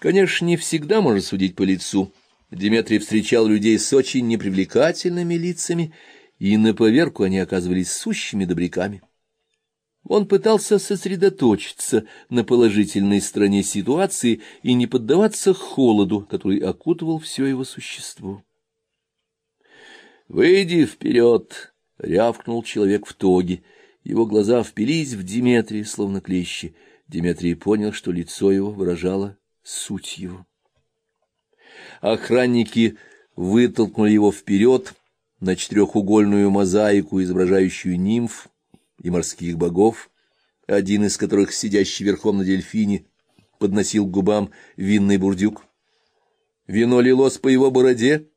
Конечно, не всегда можно судить по лицу. Дмитрий встречал людей с очень непривлекательными лицами, и на поверку они оказывались сущими добряками. Он пытался сосредоточиться на положительной стороне ситуации и не поддаваться холоду, который окутывал все его существо. «Выйди вперед!» — рявкнул человек в тоге. Его глаза впились в Диметрия, словно клещи. Диметрий понял, что лицо его выражало суть его. Охранники вытолкнули его вперед на четырехугольную мозаику, изображающую нимф и морских богов, один из которых, сидящий верхом на дельфине, подносил к губам винный бурдюк. Вино лилось по его бороде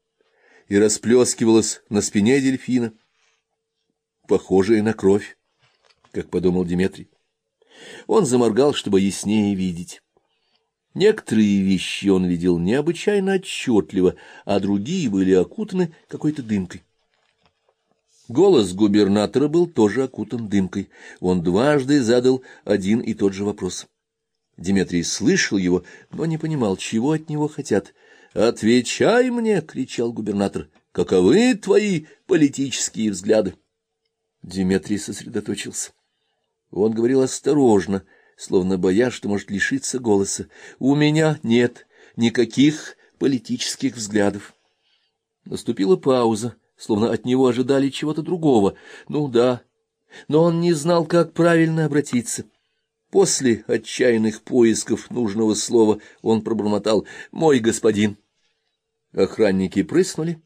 и расплескивалось на спине дельфина, похожее на кровь, как подумал Диметрий. Он заморгал, чтобы яснее видеть. Некоторые вещи он видел необычайно отчетливо, а другие были окутаны какой-то дымкой. Голос губернатора был тоже окутан дымкой. Он дважды задал один и тот же вопрос. Дмитрий слышал его, но не понимал, чего от него хотят. «Отвечай мне!» — кричал губернатор. «Каковы твои политические взгляды?» Дмитрий сосредоточился. Он говорил осторожно, словно боясь, что может лишиться голоса. «У меня нет никаких политических взглядов». Наступила пауза, словно от него ожидали чего-то другого. Ну да, но он не знал, как правильно обратиться. После отчаянных поисков нужного слова он пробормотал «Мой господин». Охранники прыснули.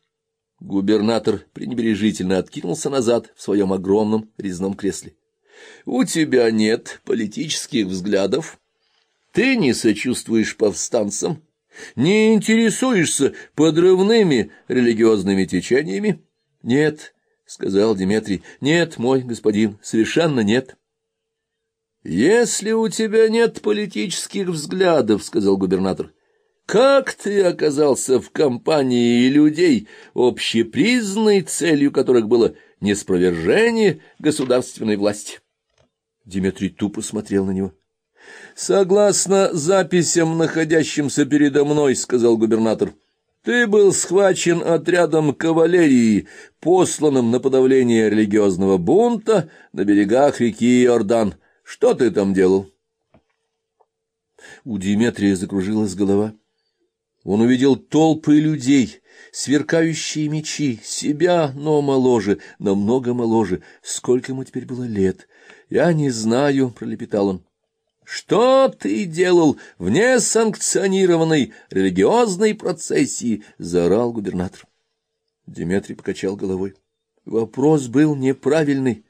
Губернатор пренебрежительно откинулся назад в своем огромном резном кресле. У тебя нет политических взглядов. Ты не сочувствуешь повстанцам, не интересуешься подрывными религиозными течениями. Нет, — сказал Дмитрий, — нет, мой господин, совершенно нет. Если у тебя нет политических взглядов, — сказал губернатор, — как ты оказался в компании людей, общепризнанной целью которых было неспровержение государственной власти? Дмитрий тупо смотрел на него. «Согласно записям, находящимся передо мной, — сказал губернатор, — ты был схвачен отрядом кавалерии, посланным на подавление религиозного бунта на берегах реки Иордан. Что ты там делал?» У Дмитрия закружилась голова. Он увидел толпы людей, сверкающие мечи, себя, но моложе, намного моложе. Сколько ему теперь было лет? Я не знаю, — пролепетал он. «Что ты делал в несанкционированной религиозной процессии?» — заорал губернатор. Дмитрий покачал головой. Вопрос был неправильный.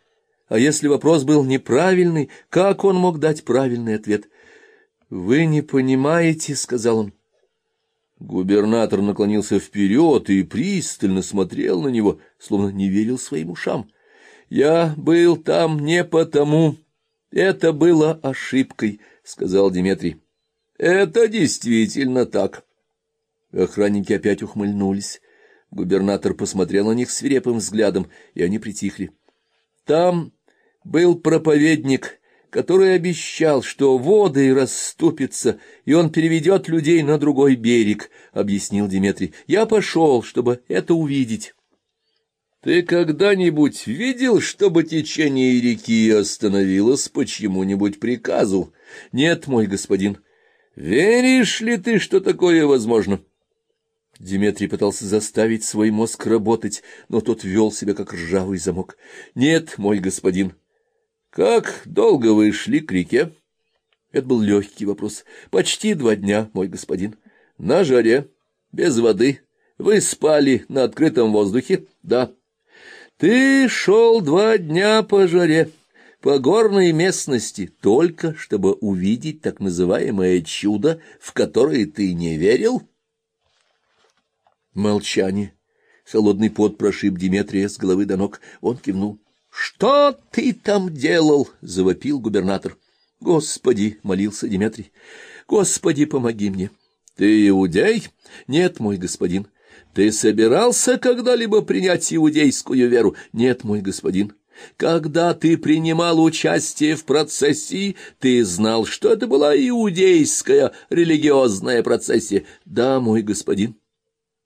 А если вопрос был неправильный, как он мог дать правильный ответ? «Вы не понимаете», — сказал он. Губернатор наклонился вперед и пристально смотрел на него, словно не верил своим ушам. Я был там не потому. Это было ошибкой, сказал Дмитрий. Это действительно так. Охранники опять ухмыльнулись. Губернатор посмотрел на них свирепым взглядом, и они притихли. Там был проповедник, который обещал, что воды расступятся, и он переведет людей на другой берег, — объяснил Дмитрий. Я пошел, чтобы это увидеть. Ты когда-нибудь видел, чтобы течение реки остановилось по чьему-нибудь приказу? Нет, мой господин. Веришь ли ты, что такое возможно? Диметрий пытался заставить свой мозг работать, но тот вел себя как ржавый замок. Нет, мой господин. Как долго вы шли к реке? Это был легкий вопрос. Почти два дня, мой господин. На жаре, без воды. Вы спали на открытом воздухе? Да. Ты шел два дня по жаре, по горной местности, только чтобы увидеть так называемое чудо, в которое ты не верил? Молчание. Холодный пот прошиб Диметрия с головы до ног. Он кивнул. — Что ты там делал? — завопил губернатор. — Господи! — молился Диметрий. — Господи, помоги мне! — Ты иудей? — Нет, мой господин. Ты собирался когда-либо принять иудейскую веру? Нет, мой господин. Когда ты принимал участие в процессии, ты знал, что это была иудейская религиозная процессия. Да, мой господин.